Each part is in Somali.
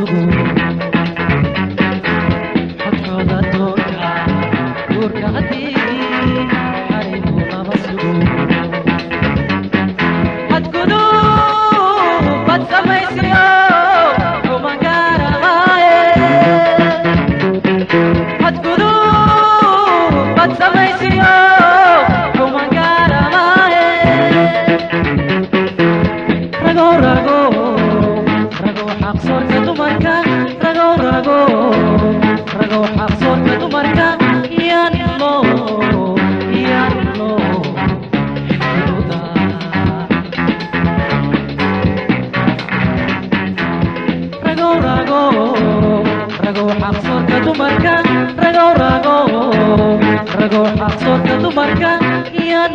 Mm-hmm. ragow xaqsoorka dumarka iyan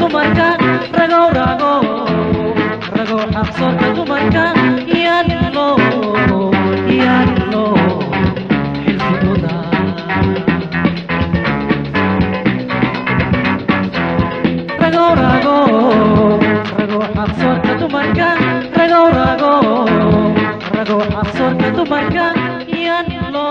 dumarka ragow rago ragow xaqsoorka dumarka iyadlo iyadlo xilfigooda ragow rago ragow xaqsoorka dumarka ragow rago ragow xaqsoorka dumarka iyadlo